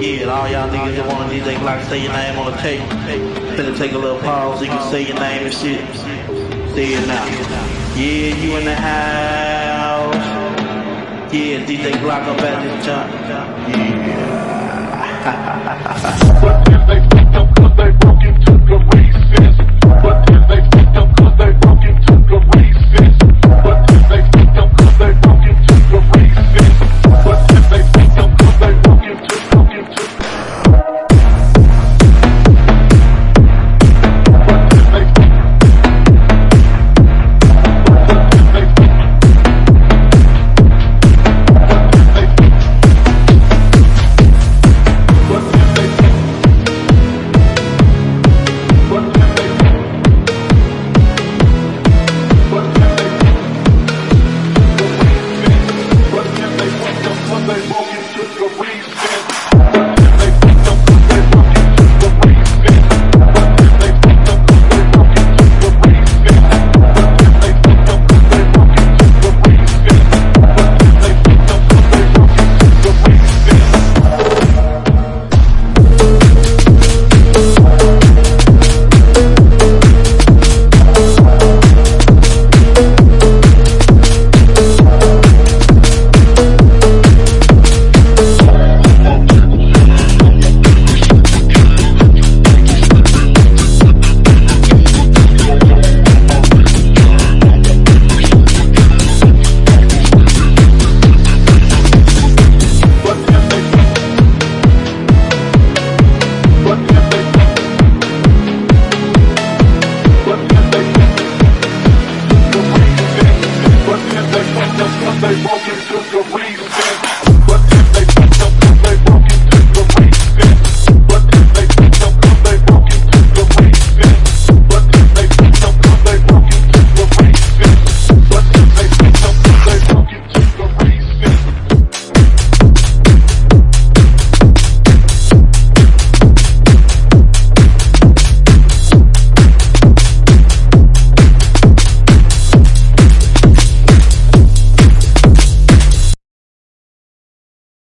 Yeah, all y'all niggas that wanna DJ Glock say your name on the tape. Finna take a little pause so you can say your name and shit. Say it now. Yeah, you in the house. Yeah, DJ Glock up at this jump. But of the reason.